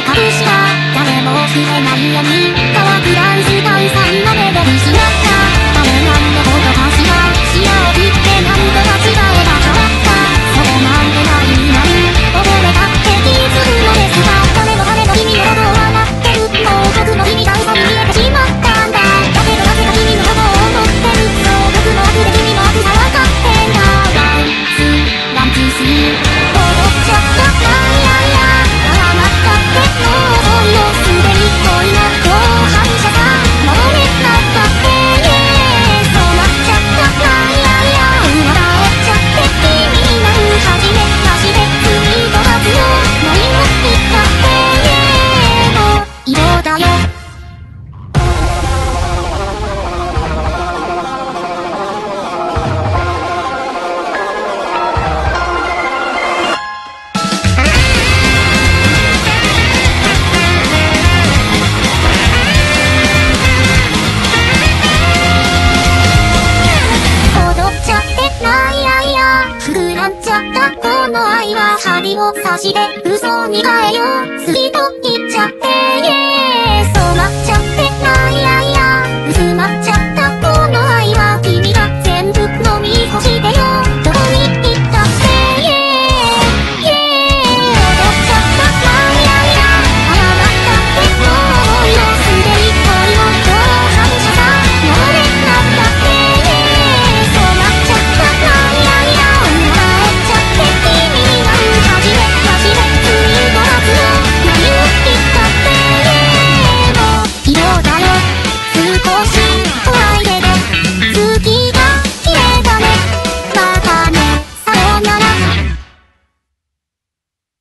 隠した。誰も触れない闇。乾くらいったの愛は針を刺して嘘に変えよう。好きと言っちゃって、yeah